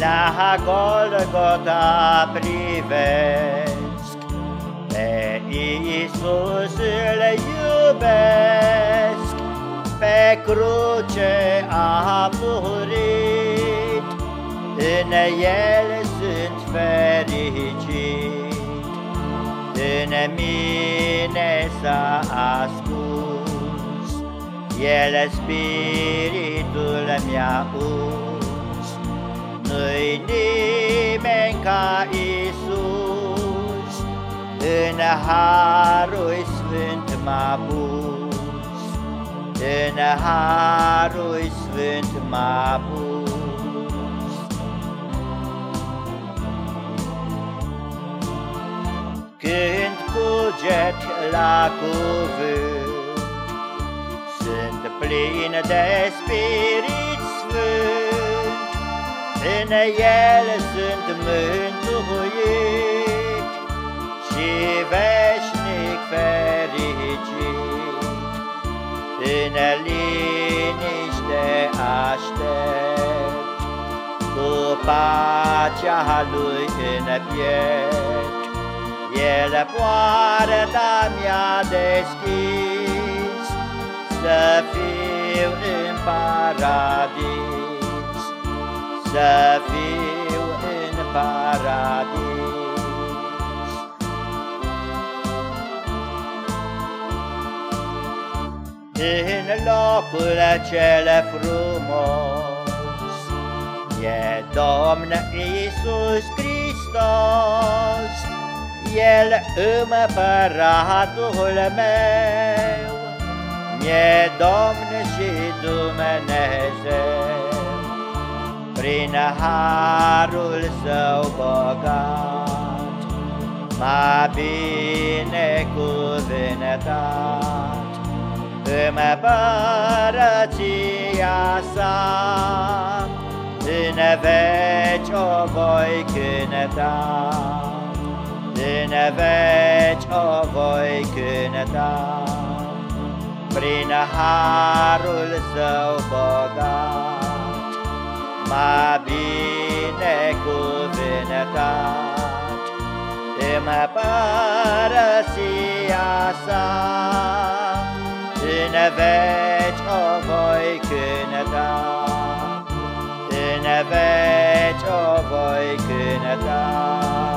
La Golgota privesc, Pe Iisus îl iubesc, Pe cruce a murit, În El sunt fericit, În mine s-a ascuns, El spiritul mi-a uns, nu-i nimeni ca Isus, În harul sfânt m-a pus, În harul sfânt m-a pus. Când cuget la cuvânt, Sunt plin de spirit sfânt, în el sunt mântuit și veșnic fericit. În liniște aștept cu pacea lui în piept. El poarta mi-a deschis să fiu în paradis să fiu în paradis. În locul cel frumos E Domn Iisus Hristos, El împăratul meu, E Domn și Dumnezeu prin harul său bogat, m-a binecuvântat. Împărăția sa, în veci o voi cânta, în veci o voi cânta, prin harul său bogat m-a binecuvântat Împărăția sa În veci o voi cânta În veci o voi cânta